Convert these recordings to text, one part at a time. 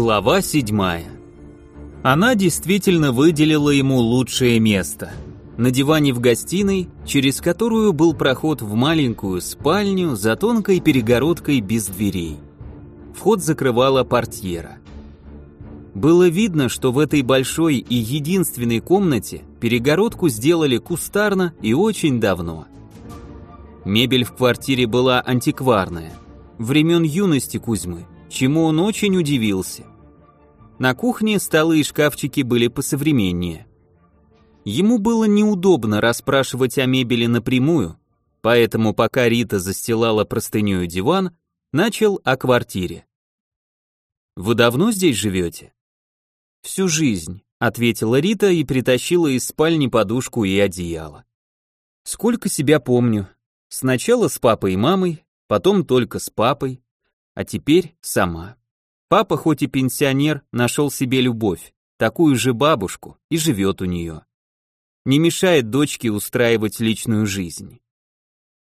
Глава седьмая. Она действительно выделила ему лучшее место. На диване в гостиной, через которую был проход в маленькую спальню за тонкой перегородкой без дверей. Вход закрывала портьера. Было видно, что в этой большой и единственной комнате перегородку сделали кустарно и очень давно. Мебель в квартире была антикварная, времен юности Кузьмы, чему он очень удивился. На кухне столы и шкафчики были посовременнее. Ему было неудобно расспрашивать о мебели напрямую, поэтому пока Рита застилала простынёю диван, начал о квартире. «Вы давно здесь живете?» «Всю жизнь», — ответила Рита и притащила из спальни подушку и одеяло. «Сколько себя помню. Сначала с папой и мамой, потом только с папой, а теперь сама. Папа, хоть и пенсионер, нашел себе любовь, такую же бабушку, и живет у нее. Не мешает дочке устраивать личную жизнь.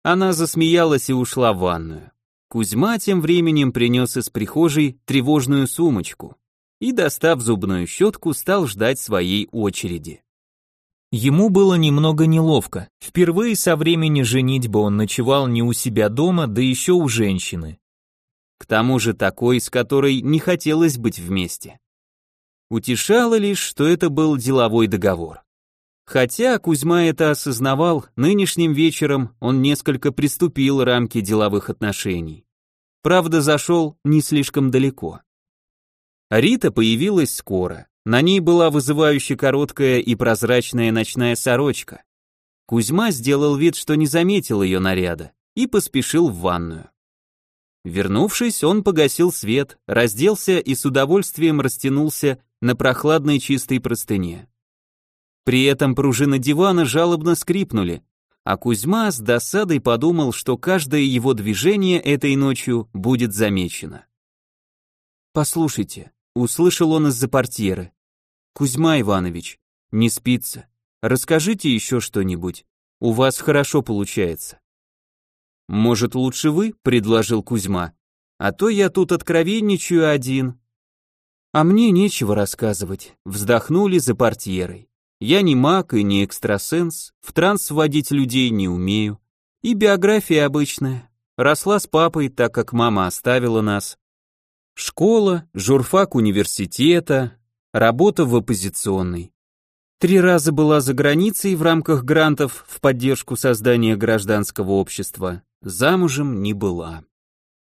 Она засмеялась и ушла в ванную. Кузьма тем временем принес из прихожей тревожную сумочку и, достав зубную щетку, стал ждать своей очереди. Ему было немного неловко. Впервые со времени женитьбы он ночевал не у себя дома, да еще у женщины. К тому же такой, с которой не хотелось быть вместе. Утешало лишь, что это был деловой договор. Хотя Кузьма это осознавал, нынешним вечером он несколько приступил рамки деловых отношений. Правда, зашел не слишком далеко. Рита появилась скоро. На ней была вызывающе короткая и прозрачная ночная сорочка. Кузьма сделал вид, что не заметил ее наряда, и поспешил в ванную. Вернувшись, он погасил свет, разделся и с удовольствием растянулся на прохладной чистой простыне. При этом пружины дивана жалобно скрипнули, а Кузьма с досадой подумал, что каждое его движение этой ночью будет замечено. «Послушайте», — услышал он из-за портьеры, — «Кузьма Иванович, не спится, расскажите еще что-нибудь, у вас хорошо получается». «Может, лучше вы?» — предложил Кузьма. «А то я тут откровенничаю один». «А мне нечего рассказывать», — вздохнули за портьерой. «Я не маг и не экстрасенс, в транс вводить людей не умею. И биография обычная. Росла с папой, так как мама оставила нас. Школа, журфак университета, работа в оппозиционной. Три раза была за границей в рамках грантов в поддержку создания гражданского общества замужем не была.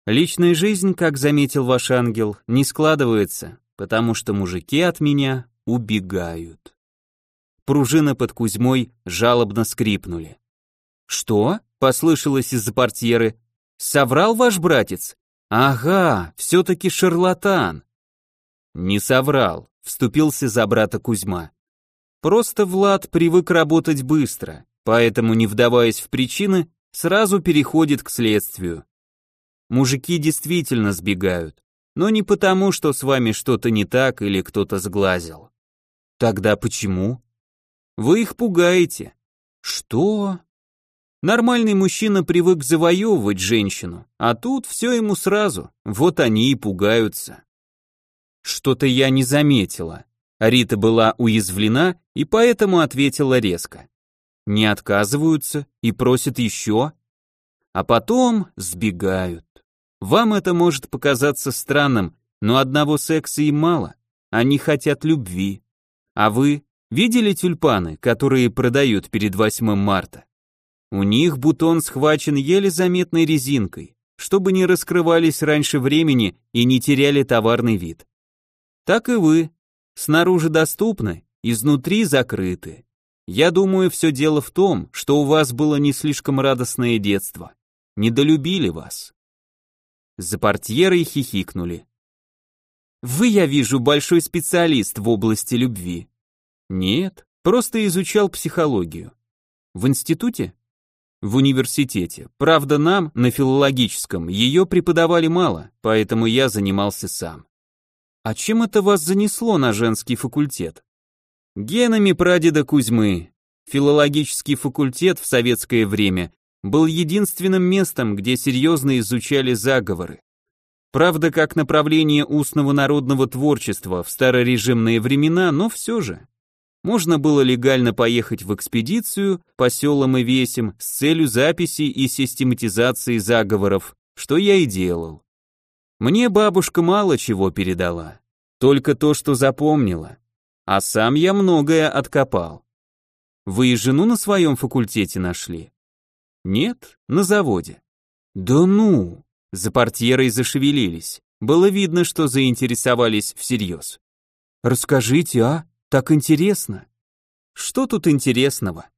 Личная жизнь, как заметил ваш ангел, не складывается, потому что мужики от меня убегают. Пружины под Кузьмой жалобно скрипнули. «Что?» — послышалось из-за портьеры. «Соврал ваш братец? Ага, все-таки шарлатан». «Не соврал», — вступился за брата Кузьма. «Просто Влад привык работать быстро, поэтому, не вдаваясь в причины, сразу переходит к следствию. Мужики действительно сбегают, но не потому, что с вами что-то не так или кто-то сглазил. Тогда почему? Вы их пугаете. Что? Нормальный мужчина привык завоевывать женщину, а тут все ему сразу, вот они и пугаются. Что-то я не заметила. Рита была уязвлена и поэтому ответила резко не отказываются и просят еще, а потом сбегают. Вам это может показаться странным, но одного секса им мало, они хотят любви. А вы видели тюльпаны, которые продают перед 8 марта? У них бутон схвачен еле заметной резинкой, чтобы не раскрывались раньше времени и не теряли товарный вид. Так и вы, снаружи доступны, изнутри закрыты. Я думаю, все дело в том, что у вас было не слишком радостное детство. Недолюбили вас. За портьерой хихикнули. Вы, я вижу, большой специалист в области любви. Нет, просто изучал психологию. В институте? В университете. Правда, нам, на филологическом, ее преподавали мало, поэтому я занимался сам. А чем это вас занесло на женский факультет? Генами прадеда Кузьмы. Филологический факультет в советское время был единственным местом, где серьезно изучали заговоры. Правда, как направление устного народного творчества в старорежимные времена, но все же. Можно было легально поехать в экспедицию по селам и весям с целью записи и систематизации заговоров, что я и делал. Мне бабушка мало чего передала, только то, что запомнила, а сам я многое откопал. Вы и жену на своем факультете нашли? Нет, на заводе. Да ну, за портьерой зашевелились. Было видно, что заинтересовались всерьез. Расскажите, а? Так интересно. Что тут интересного?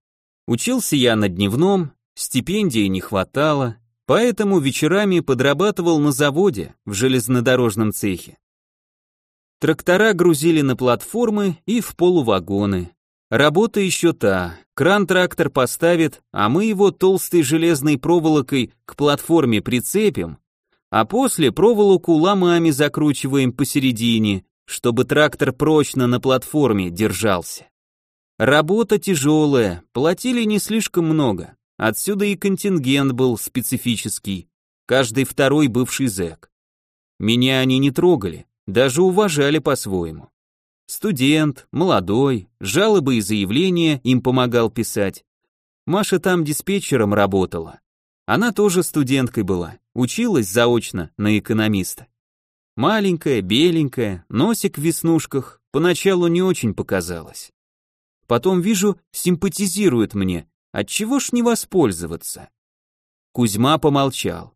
Учился я на дневном, стипендии не хватало, поэтому вечерами подрабатывал на заводе в железнодорожном цехе. Трактора грузили на платформы и в полувагоны. Работа еще та. Кран трактор поставит, а мы его толстой железной проволокой к платформе прицепим, а после проволоку ломами закручиваем посередине, чтобы трактор прочно на платформе держался. Работа тяжелая, платили не слишком много, отсюда и контингент был специфический, каждый второй бывший зэк. Меня они не трогали, даже уважали по-своему. Студент, молодой, жалобы и заявления им помогал писать. Маша там диспетчером работала. Она тоже студенткой была, училась заочно на экономиста. Маленькая, беленькая, носик в веснушках, поначалу не очень показалось. Потом вижу, симпатизирует мне, отчего ж не воспользоваться? Кузьма помолчал.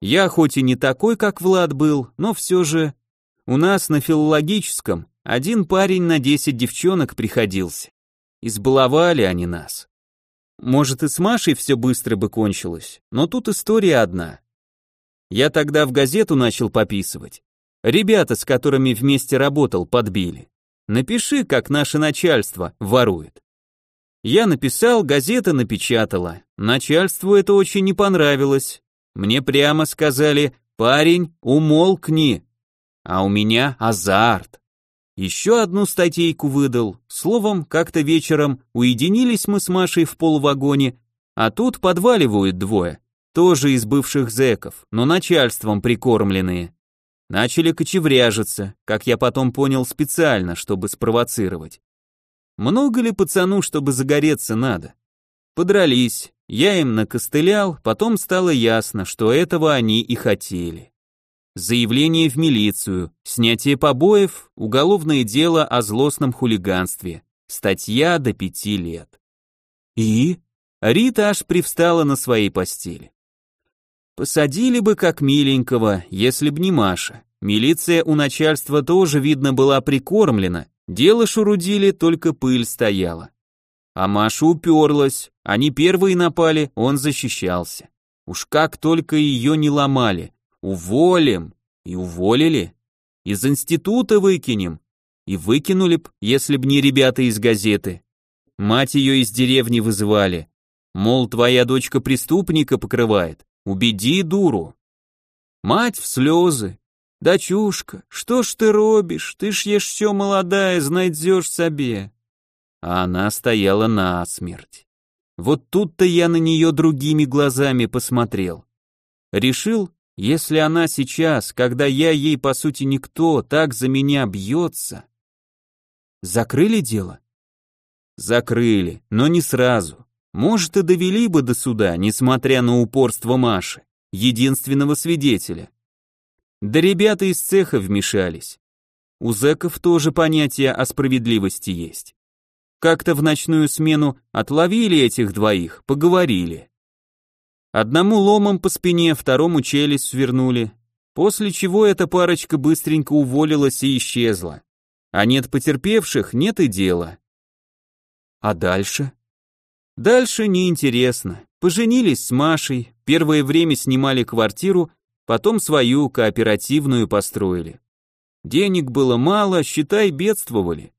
Я хоть и не такой, как Влад был, но все же... У нас на филологическом один парень на десять девчонок приходился. Избаловали они нас. Может и с Машей все быстро бы кончилось, но тут история одна. Я тогда в газету начал пописывать. Ребята, с которыми вместе работал, подбили. Напиши, как наше начальство ворует. Я написал, газета напечатала. Начальству это очень не понравилось. Мне прямо сказали, парень, умолкни. А у меня азарт. Еще одну статейку выдал. Словом, как-то вечером уединились мы с Машей в полвагоне, а тут подваливают двое тоже из бывших зэков, но начальством прикормленные. Начали кочевряжиться, как я потом понял специально, чтобы спровоцировать. Много ли пацану, чтобы загореться надо? Подрались, я им накостылял, потом стало ясно, что этого они и хотели. Заявление в милицию, снятие побоев, уголовное дело о злостном хулиганстве, статья до пяти лет. И? Рита аж привстала на своей постели. Посадили бы как миленького, если б не Маша. Милиция у начальства тоже, видно, была прикормлена, дело шурудили, только пыль стояла. А Маша уперлась, они первые напали, он защищался. Уж как только ее не ломали. Уволим. И уволили. Из института выкинем. И выкинули б, если б не ребята из газеты. Мать ее из деревни вызывали. Мол, твоя дочка преступника покрывает. Убеди дуру. Мать в слезы. Дочушка, что ж ты робишь? Ты ж ешь все молодая, знайдешь себе. А она стояла насмерть. Вот тут-то я на нее другими глазами посмотрел. Решил, если она сейчас, когда я ей по сути никто, так за меня бьется... Закрыли дело? Закрыли, но не сразу. Может, и довели бы до суда, несмотря на упорство Маши, единственного свидетеля. Да ребята из цеха вмешались. У зэков тоже понятие о справедливости есть. Как-то в ночную смену отловили этих двоих, поговорили. Одному ломом по спине, второму челюсть свернули, после чего эта парочка быстренько уволилась и исчезла. А нет потерпевших, нет и дела. А дальше? Дальше неинтересно. Поженились с Машей, первое время снимали квартиру, потом свою кооперативную построили. Денег было мало, считай, бедствовали.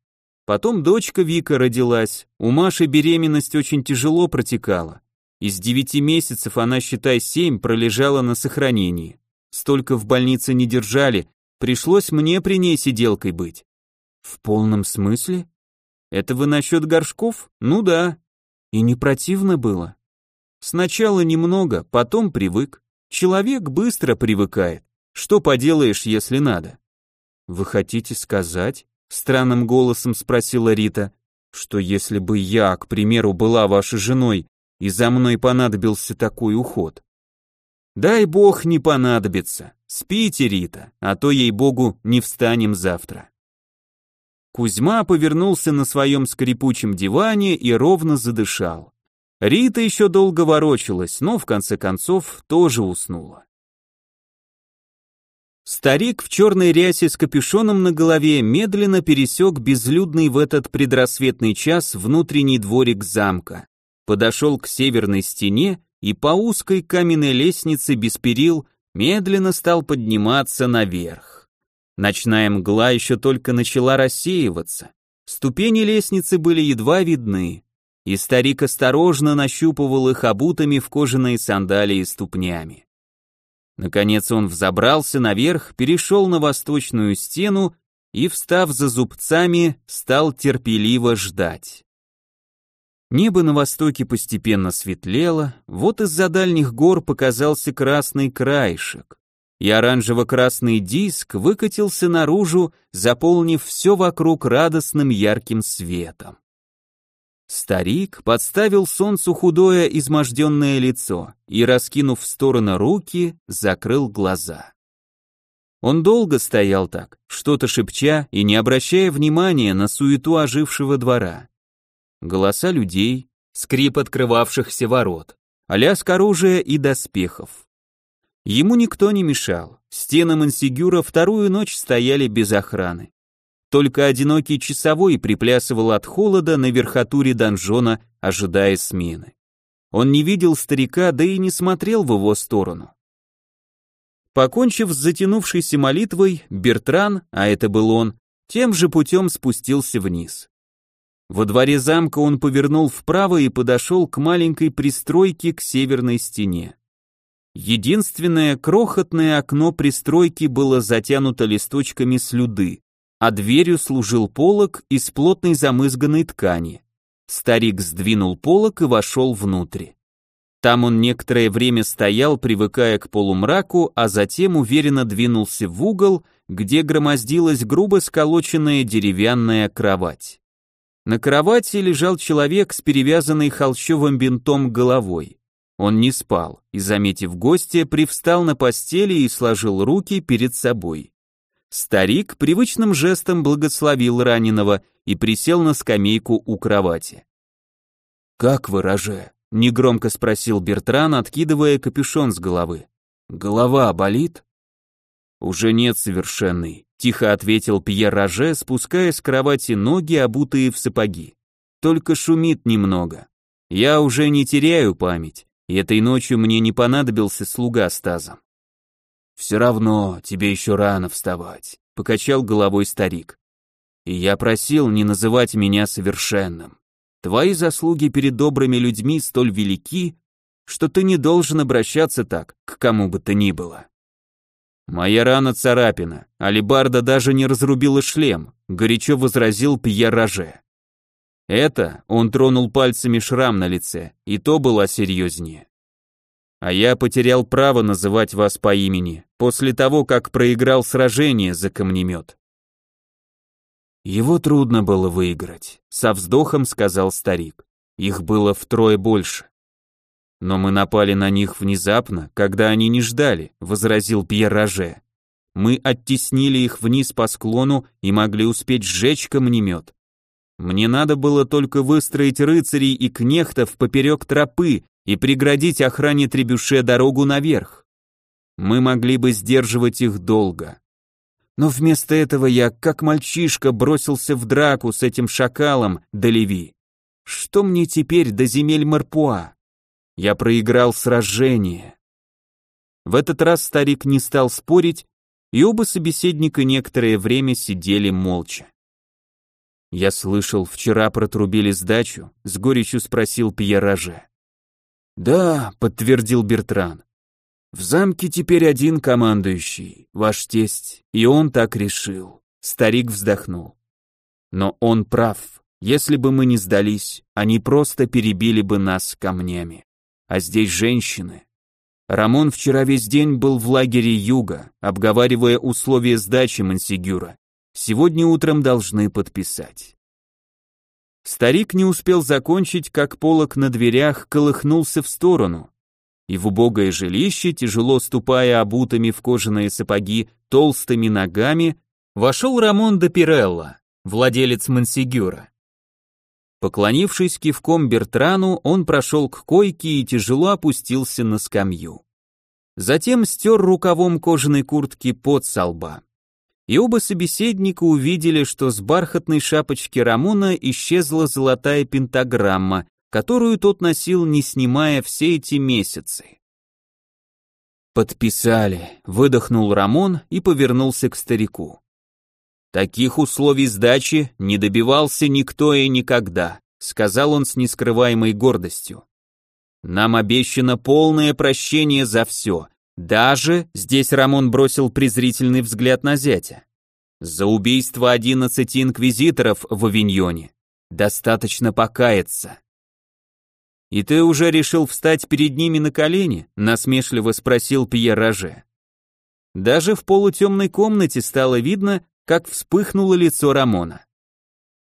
Потом дочка Вика родилась, у Маши беременность очень тяжело протекала. Из девяти месяцев она, считай, семь пролежала на сохранении. Столько в больнице не держали, пришлось мне при ней сиделкой быть. В полном смысле? Это вы насчет горшков? Ну да, и не противно было. Сначала немного, потом привык. Человек быстро привыкает. Что поделаешь, если надо? Вы хотите сказать? Странным голосом спросила Рита, что если бы я, к примеру, была вашей женой, и за мной понадобился такой уход. Дай бог не понадобится. Спите, Рита, а то, ей-богу, не встанем завтра. Кузьма повернулся на своем скрипучем диване и ровно задышал. Рита еще долго ворочалась, но в конце концов тоже уснула. Старик в черной рясе с капюшоном на голове медленно пересек безлюдный в этот предрассветный час внутренний дворик замка, подошел к северной стене и по узкой каменной лестнице без перил медленно стал подниматься наверх. Ночная мгла еще только начала рассеиваться, ступени лестницы были едва видны, и старик осторожно нащупывал их обутыми в кожаные сандалии ступнями. Наконец он взобрался наверх, перешел на восточную стену и, встав за зубцами, стал терпеливо ждать. Небо на востоке постепенно светлело, вот из-за дальних гор показался красный краешек, и оранжево-красный диск выкатился наружу, заполнив все вокруг радостным ярким светом. Старик подставил солнцу худое изможденное лицо и, раскинув в стороны руки, закрыл глаза. Он долго стоял так, что-то шепча и не обращая внимания на суету ожившего двора. Голоса людей, скрип открывавшихся ворот, лязг оружия и доспехов. Ему никто не мешал, стены Мансигюра вторую ночь стояли без охраны. Только одинокий часовой приплясывал от холода на верхотуре донжона, ожидая смены. Он не видел старика, да и не смотрел в его сторону. Покончив с затянувшейся молитвой, Бертран, а это был он, тем же путем спустился вниз. Во дворе замка он повернул вправо и подошел к маленькой пристройке к северной стене. Единственное крохотное окно пристройки было затянуто листочками слюды а дверью служил полог из плотной замызганной ткани. Старик сдвинул полог и вошел внутрь. Там он некоторое время стоял, привыкая к полумраку, а затем уверенно двинулся в угол, где громоздилась грубо сколоченная деревянная кровать. На кровати лежал человек с перевязанной холщовым бинтом головой. Он не спал и, заметив гостя, привстал на постели и сложил руки перед собой. Старик привычным жестом благословил раненого и присел на скамейку у кровати. «Как вы, Роже?» — негромко спросил Бертран, откидывая капюшон с головы. «Голова болит?» «Уже нет, совершенный», — тихо ответил Пьер Роже, спуская с кровати ноги, обутые в сапоги. «Только шумит немного. Я уже не теряю память, и этой ночью мне не понадобился слуга с тазом. «Все равно тебе еще рано вставать», — покачал головой старик. «И я просил не называть меня совершенным. Твои заслуги перед добрыми людьми столь велики, что ты не должен обращаться так к кому бы то ни было». «Моя рана царапина, Алибарда даже не разрубила шлем», — горячо возразил Пьер Роже. «Это...» — он тронул пальцами шрам на лице, и то было серьезнее. А я потерял право называть вас по имени, после того, как проиграл сражение за камнемет. Его трудно было выиграть, со вздохом сказал старик. Их было втрое больше. Но мы напали на них внезапно, когда они не ждали, возразил Пьер Роже. Мы оттеснили их вниз по склону и могли успеть сжечь камнемет. Мне надо было только выстроить рыцарей и кнехтов поперек тропы, и преградить охране Требюше дорогу наверх. Мы могли бы сдерживать их долго. Но вместо этого я, как мальчишка, бросился в драку с этим шакалом Делеви. Что мне теперь до земель Марпуа? Я проиграл сражение. В этот раз старик не стал спорить, и оба собеседника некоторое время сидели молча. «Я слышал, вчера протрубили сдачу», — с горечью спросил Пьер Роже. «Да», — подтвердил Бертран. «В замке теперь один командующий, ваш тесть, и он так решил». Старик вздохнул. «Но он прав. Если бы мы не сдались, они просто перебили бы нас камнями. А здесь женщины. Рамон вчера весь день был в лагере Юга, обговаривая условия сдачи Мансигюра. Сегодня утром должны подписать. Старик не успел закончить, как полок на дверях колыхнулся в сторону, и в убогое жилище, тяжело ступая обутыми в кожаные сапоги толстыми ногами, вошел Рамон де Пирелла, владелец Мансигюра. Поклонившись кивком Бертрану, он прошел к койке и тяжело опустился на скамью. Затем стер рукавом кожаной куртки под со лба. И оба собеседника увидели, что с бархатной шапочки Рамона исчезла золотая пентаграмма, которую тот носил, не снимая все эти месяцы. «Подписали», — выдохнул Рамон и повернулся к старику. Таких условий сдачи не добивался никто и никогда, сказал он с нескрываемой гордостью. Нам обещано полное прощение за все, даже, здесь Рамон бросил презрительный взгляд на зятя, за убийство одиннадцати инквизиторов в Авиньоне. Достаточно покаяться. «И ты уже решил встать перед ними на колени?» — насмешливо спросил Пьер Роже. Даже в полутемной комнате стало видно, как вспыхнуло лицо Рамона.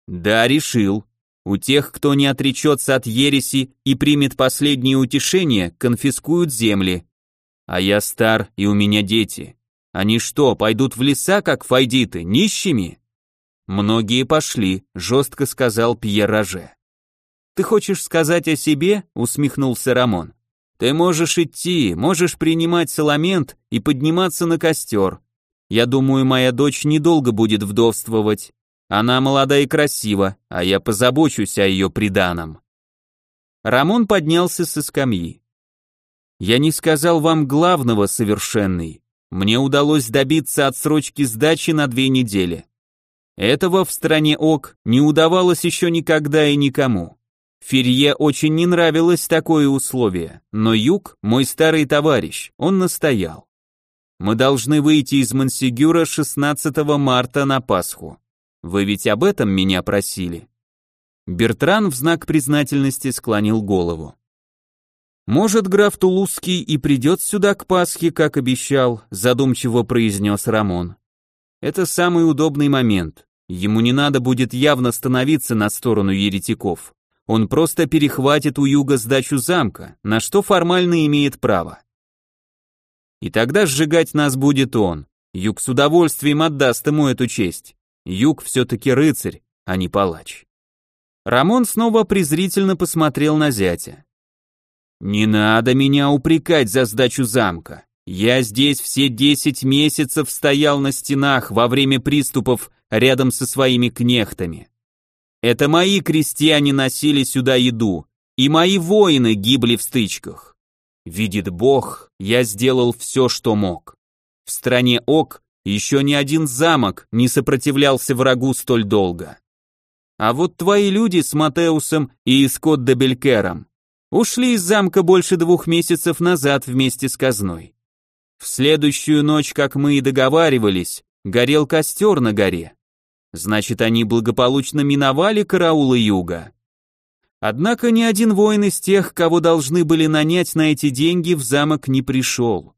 Да, решил. У тех, кто не отречется от ереси и примет последнее утешение, конфискуют земли. А я стар, и у меня дети. Они что, пойдут в леса, как файдиты, нищими? Многие пошли, жестко сказал Пьер Роже. Ты хочешь сказать о себе? усмехнулся Рамон. Ты можешь идти, можешь принимать саламент и подниматься на костер, я думаю, моя дочь недолго будет вдовствовать. Она молода и красива, а я позабочусь о ее приданом. Рамон поднялся со скамьи. Я не сказал вам главного, совершенный. Мне удалось добиться отсрочки сдачи на две недели. Этого в стране ОК не удавалось еще никогда и никому. Ферье очень не нравилось такое условие, но Юг, мой старый товарищ, он настоял. Мы должны выйти из Мансигюра 16 марта на Пасху. Вы ведь об этом меня просили. Бертран в знак признательности склонил голову. Может, граф Тулузский и придет сюда к Пасхе, как обещал, задумчиво произнес Рамон. Это самый удобный момент. Ему не надо будет явно становиться на сторону еретиков. Он просто перехватит у юга сдачу замка, на что формально имеет право. И тогда сжигать нас будет он. Юг с удовольствием отдаст ему эту честь. Юг все-таки рыцарь, а не палач. Рамон снова презрительно посмотрел на зятя. «Не надо меня упрекать за сдачу замка. Я здесь все десять месяцев стоял на стенах во время приступов рядом со своими кнехтами. Это мои крестьяне носили сюда еду, и мои воины гибли в стычках. Видит Бог, я сделал все, что мог. В стране Ок еще ни один замок не сопротивлялся врагу столь долго. А вот твои люди с Матеусом и Искот де ушли из замка больше двух месяцев назад вместе с казной. В следующую ночь, как мы и договаривались, горел костер на горе. Значит, они благополучно миновали караулы юга. Однако ни один воин из тех, кого должны были нанять на эти деньги, в замок не пришел.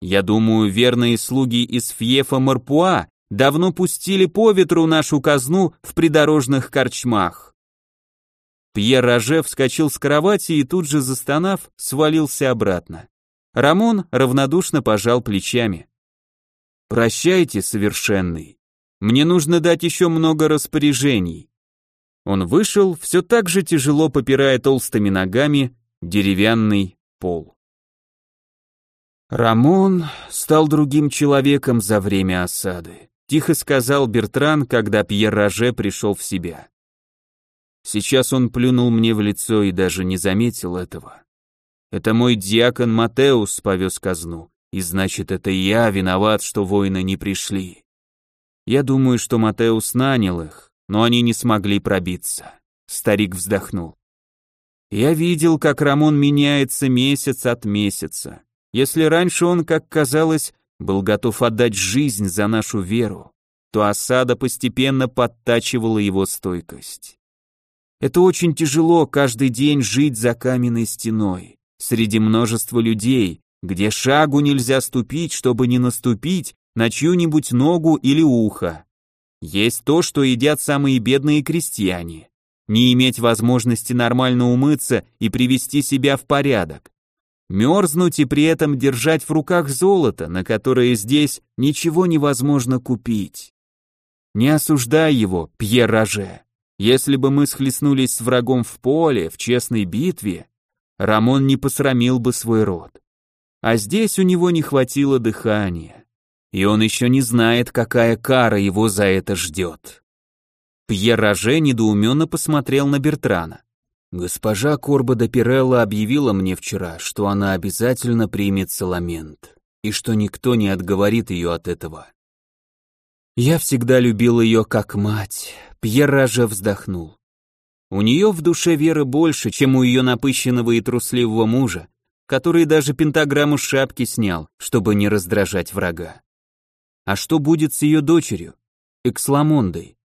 Я думаю, верные слуги из Фьефа Марпуа давно пустили по ветру нашу казну в придорожных корчмах. Пьер Роже вскочил с кровати и тут же, застонав, свалился обратно. Рамон равнодушно пожал плечами. «Прощайте, совершенный. Мне нужно дать еще много распоряжений. Он вышел, все так же тяжело попирая толстыми ногами деревянный пол. Рамон стал другим человеком за время осады, тихо сказал Бертран, когда Пьер Роже пришел в себя. Сейчас он плюнул мне в лицо и даже не заметил этого. Это мой диакон Матеус повез казну, и значит, это я виноват, что воины не пришли. Я думаю, что Матеус нанял их, но они не смогли пробиться. Старик вздохнул. Я видел, как Рамон меняется месяц от месяца. Если раньше он, как казалось, был готов отдать жизнь за нашу веру, то осада постепенно подтачивала его стойкость. Это очень тяжело каждый день жить за каменной стеной, среди множества людей, где шагу нельзя ступить, чтобы не наступить на чью-нибудь ногу или ухо. Есть то, что едят самые бедные крестьяне. Не иметь возможности нормально умыться и привести себя в порядок. Мерзнуть и при этом держать в руках золото, на которое здесь ничего невозможно купить. Не осуждай его, Пьер Роже. Если бы мы схлестнулись с врагом в поле, в честной битве, Рамон не посрамил бы свой род. А здесь у него не хватило дыхания. И он еще не знает, какая кара его за это ждет. Пьер Роже недоуменно посмотрел на Бертрана. Госпожа Корба де Пирелла объявила мне вчера, что она обязательно примет Саламент, и что никто не отговорит ее от этого. Я всегда любил ее как мать. Пьер Роже вздохнул. У нее в душе веры больше, чем у ее напыщенного и трусливого мужа, который даже пентаграмму шапки снял, чтобы не раздражать врага. А что будет с ее дочерью, Эксламондой?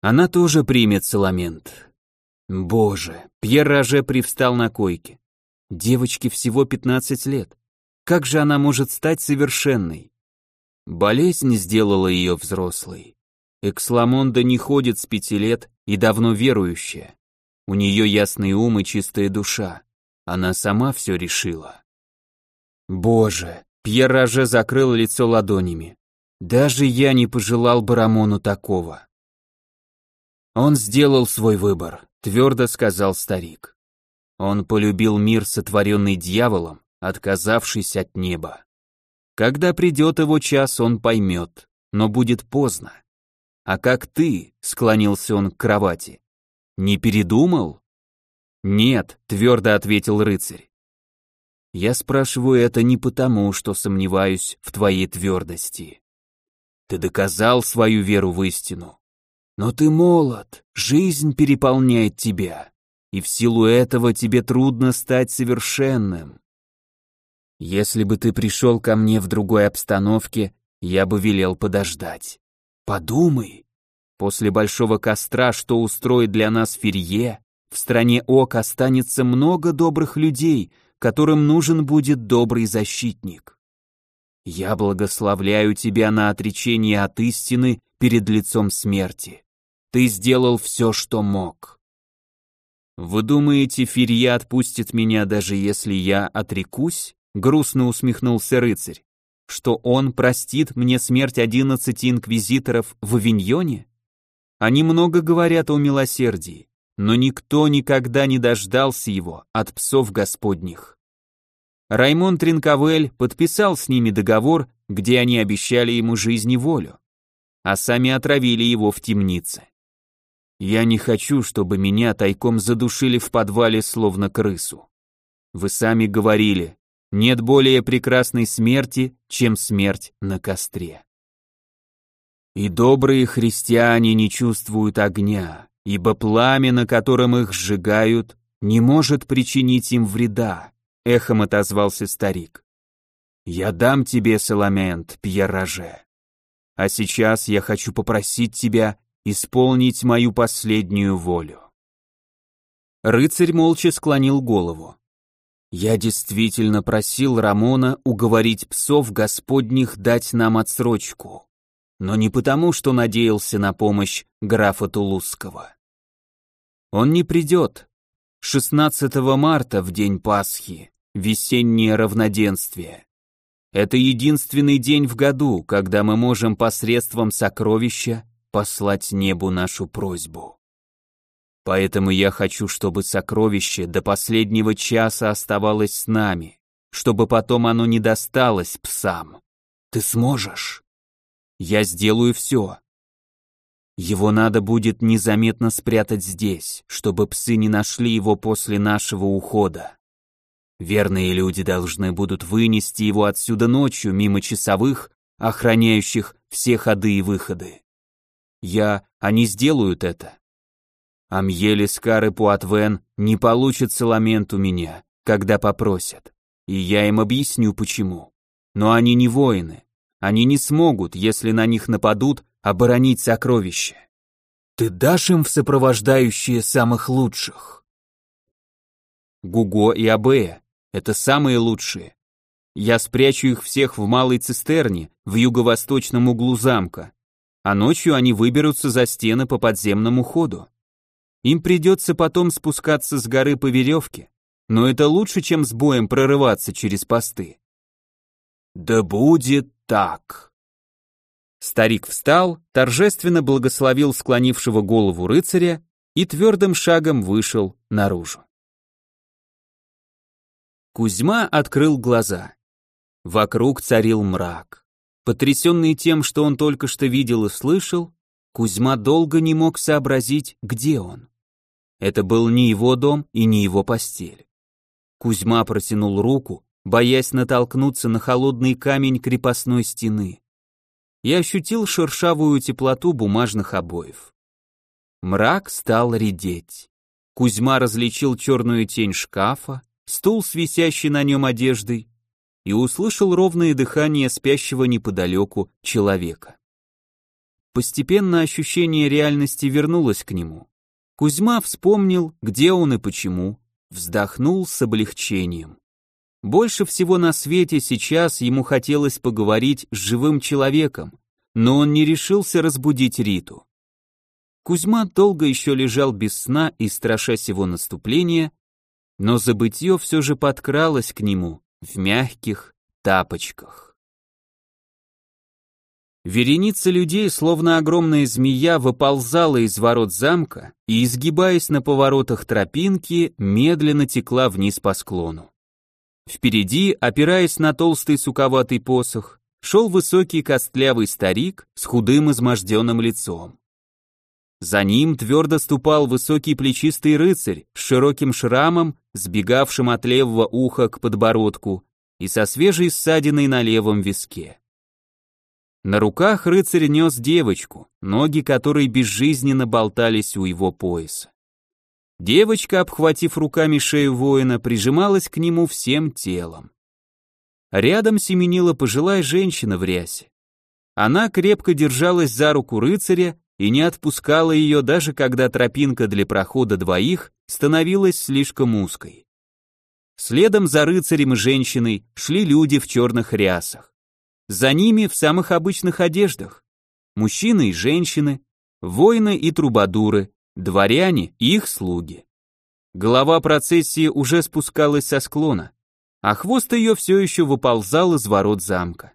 Она тоже примет Саламент. Боже, Пьер Роже привстал на койке. Девочке всего 15 лет. Как же она может стать совершенной? Болезнь сделала ее взрослой. Эксламонда не ходит с пяти лет и давно верующая. У нее ясный ум и чистая душа. Она сама все решила. Боже, Пьер Роже закрыл лицо ладонями. Даже я не пожелал бы Рамону такого. Он сделал свой выбор, твердо сказал старик. Он полюбил мир, сотворенный дьяволом, отказавшись от неба. Когда придет его час, он поймет, но будет поздно. А как ты, склонился он к кровати, не передумал? Нет, твердо ответил рыцарь. Я спрашиваю это не потому, что сомневаюсь в твоей твердости. Ты доказал свою веру в истину. Но ты молод, жизнь переполняет тебя, и в силу этого тебе трудно стать совершенным. Если бы ты пришел ко мне в другой обстановке, я бы велел подождать. Подумай. После большого костра, что устроит для нас Ферье, в стране Ок останется много добрых людей, которым нужен будет добрый защитник. Я благословляю тебя на отречение от истины перед лицом смерти. Ты сделал все, что мог. Вы думаете, Ферье отпустит меня, даже если я отрекусь? грустно усмехнулся рыцарь, что он простит мне смерть одиннадцати инквизиторов в Авиньоне? Они много говорят о милосердии, но никто никогда не дождался его от псов господних. Раймон Тринкавель подписал с ними договор, где они обещали ему жизнь и волю, а сами отравили его в темнице. Я не хочу, чтобы меня тайком задушили в подвале словно крысу. Вы сами говорили, нет более прекрасной смерти, чем смерть на костре. И добрые христиане не чувствуют огня, ибо пламя, на котором их сжигают, не может причинить им вреда, эхом отозвался старик. Я дам тебе Соломент, Пьераже. А сейчас я хочу попросить тебя исполнить мою последнюю волю. Рыцарь молча склонил голову. Я действительно просил Рамона уговорить псов Господних дать нам отсрочку, но не потому, что надеялся на помощь графа Тулузского. Он не придет. 16 марта, в день Пасхи, весеннее равноденствие. Это единственный день в году, когда мы можем посредством сокровища послать небу нашу просьбу. Поэтому я хочу, чтобы сокровище до последнего часа оставалось с нами, чтобы потом оно не досталось псам. Ты сможешь? Я сделаю все. Его надо будет незаметно спрятать здесь, чтобы псы не нашли его после нашего ухода. Верные люди должны будут вынести его отсюда ночью мимо часовых, охраняющих все ходы и выходы. Я, они сделают это. Амьели Скар и Пуатвен не получат Соломент у меня, когда попросят. И я им объясню почему. Но они не воины. Они не смогут, если на них нападут, оборонить сокровища. Ты дашь им в сопровождающие самых лучших. Гуго и Абея — это самые лучшие. Я спрячу их всех в малой цистерне, в юго-восточном углу замка, а ночью они выберутся за стены по подземному ходу. Им придется потом спускаться с горы по веревке, но это лучше, чем с боем прорываться через посты. Да будет так. Старик встал, торжественно благословил склонившего голову рыцаря и твердым шагом вышел наружу. Кузьма открыл глаза. Вокруг царил мрак. Потрясенный тем, что он только что видел и слышал, Кузьма долго не мог сообразить, где он. Это был не его дом и не его постель. Кузьма протянул руку, боясь натолкнуться на холодный камень крепостной стены. И ощутил шершавую теплоту бумажных обоев. Мрак стал редеть. Кузьма различил черную тень шкафа, стул с на нем одеждой, и услышал ровное дыхание спящего неподалеку человека. Постепенно ощущение реальности вернулось к нему. Кузьма вспомнил, где он и почему, вздохнул с облегчением. Больше всего на свете сейчас ему хотелось поговорить с живым человеком, но он не решился разбудить Риту. Кузьма долго еще лежал без сна и страшась его наступления, но забытье все же подкралось к нему, в мягких тапочках. Вереница людей, словно огромная змея, выползала из ворот замка и, изгибаясь на поворотах тропинки, медленно текла вниз по склону. Впереди, опираясь на толстый суковатый посох, шел высокий костлявый старик с худым изможденным лицом. За ним твердо ступал высокий плечистый рыцарь с широким шрамом, сбегавшим от левого уха к подбородку и со свежей ссадиной на левом виске. На руках рыцарь нес девочку, ноги которой безжизненно болтались у его пояса. Девочка, обхватив руками шею воина, прижималась к нему всем телом. Рядом семенила пожилая женщина в рясе. Она крепко держалась за руку рыцаря и не отпускала ее даже когда тропинка для прохода двоих становилась слишком узкой. Следом за рыцарем и женщиной шли люди в черных рясах. За ними в самых обычных одеждах. Мужчины и женщины, воины и трубадуры, дворяне и их слуги. Голова процессии уже спускалась со склона, а хвост ее все еще выползал из ворот замка.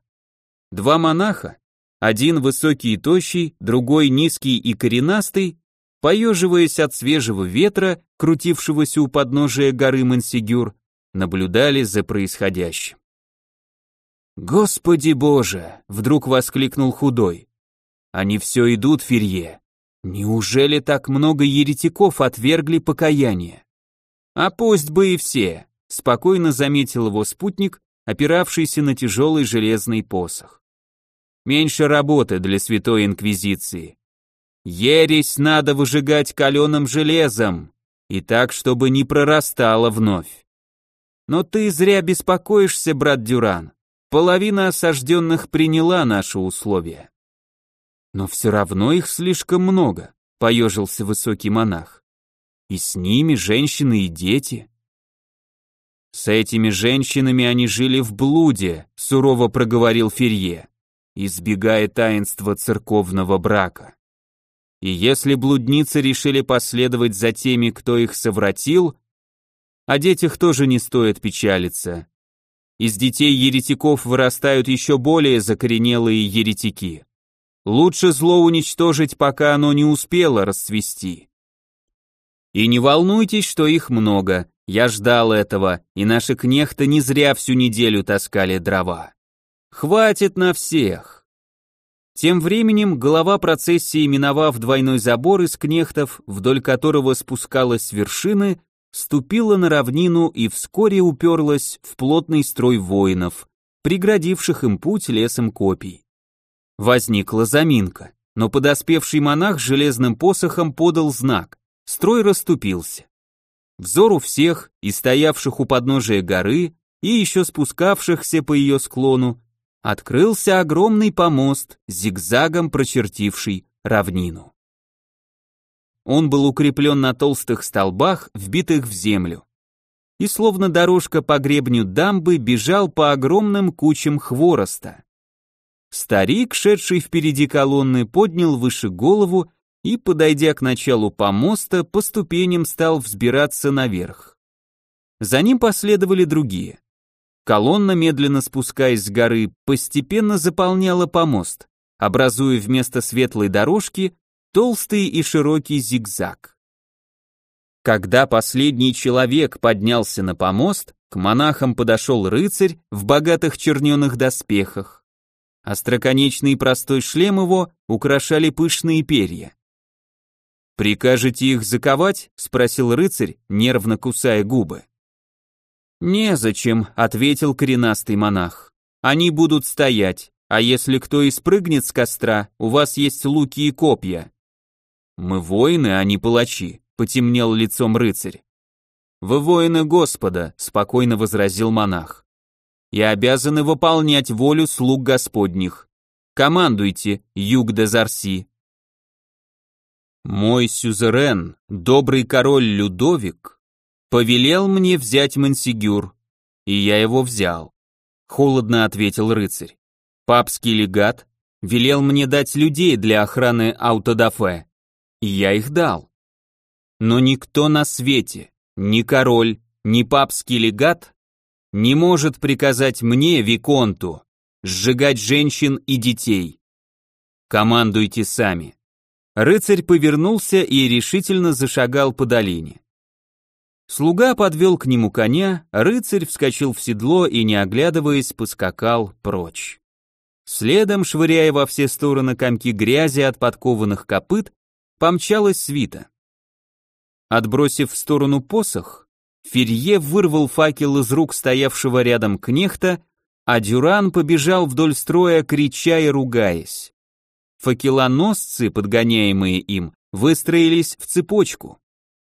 Два монаха, один высокий и тощий, другой низкий и коренастый, поеживаясь от свежего ветра, крутившегося у подножия горы Мансигюр, наблюдали за происходящим. «Господи Боже!» — вдруг воскликнул худой. «Они все идут, Ферье. Неужели так много еретиков отвергли покаяние?» «А пусть бы и все», — спокойно заметил его спутник, опиравшийся на тяжелый железный посох. Меньше работы для Святой Инквизиции. Ересь надо выжигать каленым железом, и так, чтобы не прорастала вновь. Но ты зря беспокоишься, брат Дюран. Половина осажденных приняла наши условия. Но все равно их слишком много, поежился высокий монах. И с ними женщины и дети. С этими женщинами они жили в блуде, сурово проговорил Ферье избегая таинства церковного брака. И если блудницы решили последовать за теми, кто их совратил, о детях тоже не стоит печалиться. Из детей еретиков вырастают еще более закоренелые еретики. Лучше зло уничтожить, пока оно не успело расцвести. И не волнуйтесь, что их много, я ждал этого, и наши кнехты не зря всю неделю таскали дрова. Хватит на всех. Тем временем голова процессии, миновав двойной забор из кнехтов, вдоль которого спускалась с вершины, ступила на равнину и вскоре уперлась в плотный строй воинов, преградивших им путь лесом копий. Возникла заминка, но подоспевший монах железным посохом подал знак, строй расступился. Взору всех, и стоявших у подножия горы, и еще спускавшихся по ее склону, открылся огромный помост, зигзагом прочертивший равнину. Он был укреплен на толстых столбах, вбитых в землю. и словно дорожка по гребню дамбы бежал по огромным кучам хвороста. Старик, шедший впереди колонны, поднял выше голову и, подойдя к началу помоста, по ступеням стал взбираться наверх. За ним последовали другие. Колонна, медленно спускаясь с горы, постепенно заполняла помост, образуя вместо светлой дорожки толстый и широкий зигзаг. Когда последний человек поднялся на помост, к монахам подошел рыцарь в богатых черненых доспехах. Остроконечный простой шлем его украшали пышные перья. «Прикажете их заковать?» — спросил рыцарь, нервно кусая губы. «Незачем», — ответил коренастый монах. «Они будут стоять, а если кто и спрыгнет с костра, у вас есть луки и копья». «Мы воины, а не палачи», — потемнел лицом рыцарь. «Вы воины Господа», — спокойно возразил монах. «И обязаны выполнять волю слуг Господних. Командуйте, юг де Зарси». «Мой сюзерен, добрый король Людовик», Повелел мне взять мансигюр, и я его взял. Холодно ответил рыцарь. Папский легат велел мне дать людей для охраны аутодафе, и я их дал. Но никто на свете, ни король, ни папский легат не может приказать мне, Виконту, сжигать женщин и детей. Командуйте сами. Рыцарь повернулся и решительно зашагал по долине. Слуга подвел к нему коня, рыцарь вскочил в седло и, не оглядываясь, поскакал прочь. Следом, швыряя во все стороны комки грязи от подкованных копыт, помчалась свита. Отбросив в сторону посох, Ферье вырвал факел из рук стоявшего рядом кнехта, а Дюран побежал вдоль строя, крича и ругаясь. Факелоносцы, подгоняемые им, выстроились в цепочку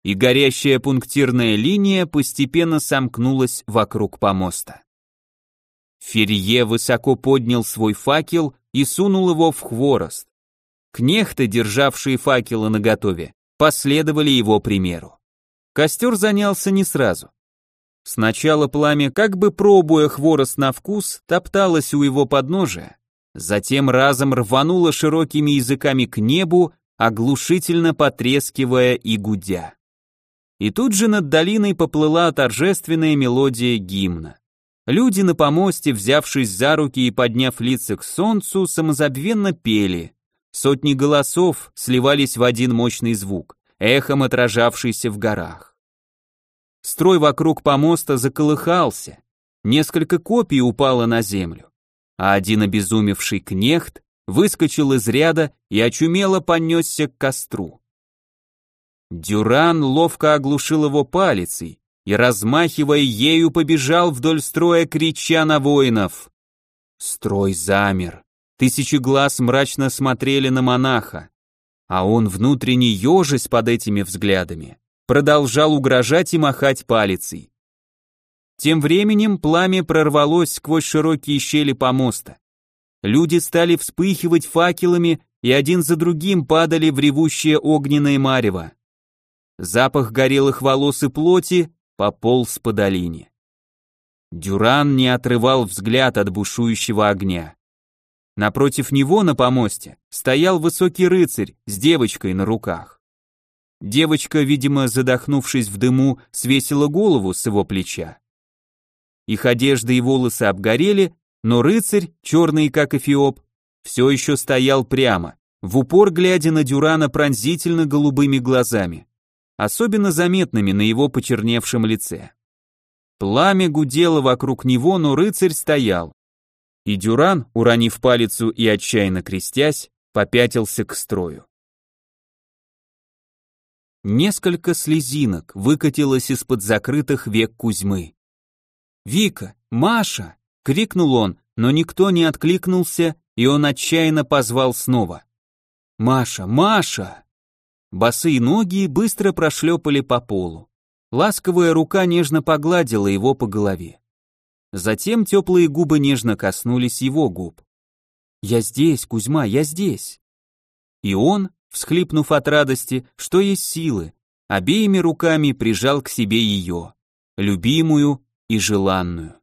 и горящая пунктирная линия постепенно сомкнулась вокруг помоста. Ферье высоко поднял свой факел и сунул его в хворост. Кнехты, державшие факелы наготове, последовали его примеру. Костер занялся не сразу. Сначала пламя, как бы пробуя хворост на вкус, топталось у его подножия, затем разом рвануло широкими языками к небу, оглушительно потрескивая и гудя. И тут же над долиной поплыла торжественная мелодия гимна. Люди на помосте, взявшись за руки и подняв лица к солнцу, самозабвенно пели. Сотни голосов сливались в один мощный звук, эхом отражавшийся в горах. Строй вокруг помоста заколыхался, несколько копий упало на землю, а один обезумевший кнехт выскочил из ряда и очумело понесся к костру. Дюран ловко оглушил его палицей и, размахивая ею, побежал вдоль строя, крича на воинов. Строй замер. Тысячи глаз мрачно смотрели на монаха, а он, внутренне ежась под этими взглядами, продолжал угрожать и махать палицей. Тем временем пламя прорвалось сквозь широкие щели помоста. Люди стали вспыхивать факелами и один за другим падали в ревущее огненное марево. Запах горелых волос и плоти пополз по долине. Дюран не отрывал взгляд от бушующего огня. Напротив него на помосте стоял высокий рыцарь с девочкой на руках. Девочка, видимо, задохнувшись в дыму, свесила голову с его плеча. Их одежда и волосы обгорели, но рыцарь, черный как эфиоп, все еще стоял прямо, в упор глядя на Дюрана пронзительно голубыми глазами особенно заметными на его почерневшем лице. Пламя гудело вокруг него, но рыцарь стоял. И Дюран, уронив палицу и отчаянно крестясь, попятился к строю. Несколько слезинок выкатилось из-под закрытых век Кузьмы. «Вика! Маша!» — крикнул он, но никто не откликнулся, и он отчаянно позвал снова. «Маша! Маша!» Босые ноги быстро прошлепали по полу. Ласковая рука нежно погладила его по голове. Затем теплые губы нежно коснулись его губ. «Я здесь, Кузьма, я здесь». И он, всхлипнув от радости, что есть силы, обеими руками прижал к себе ее. любимую и желанную.